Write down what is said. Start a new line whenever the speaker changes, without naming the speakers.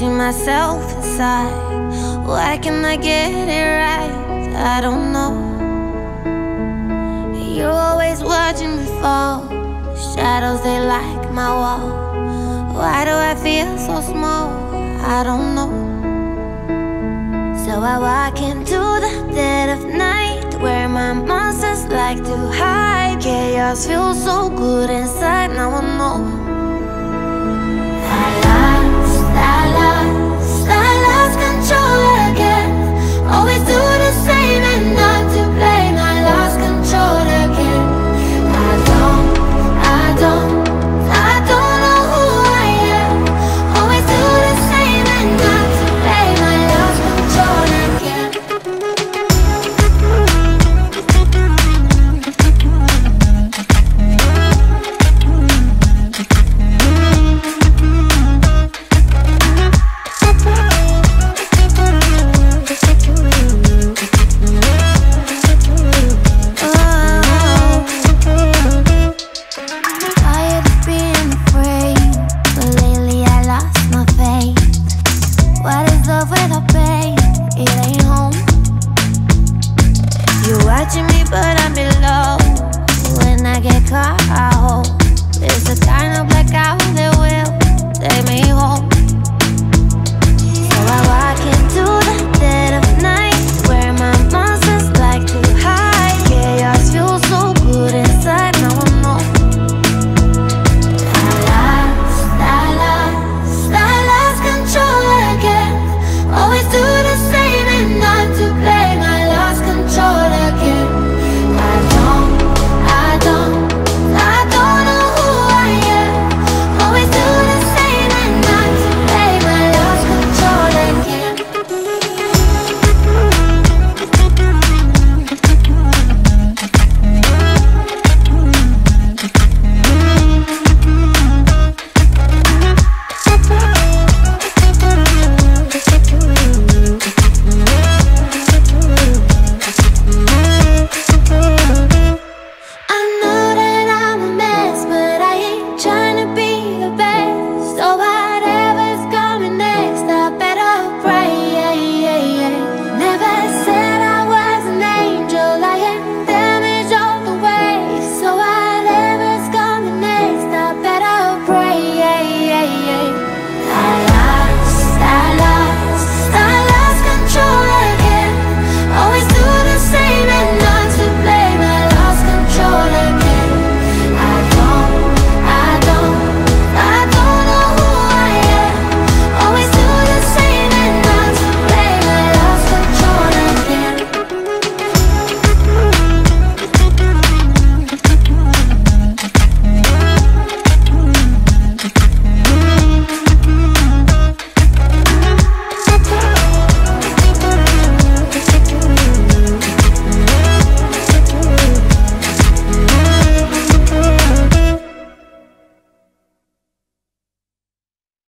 see myself inside. Why can I get it right? I don't know. You're always watching me fall. Shadows, they like my wall. Why do I feel so small? I don't know. So I walk into the dead of night where my monsters like to hide. Chaos feels so good inside, now I know. watching me, but I'm below. When I get caught, I hope it's the kind of blackout that will take me home.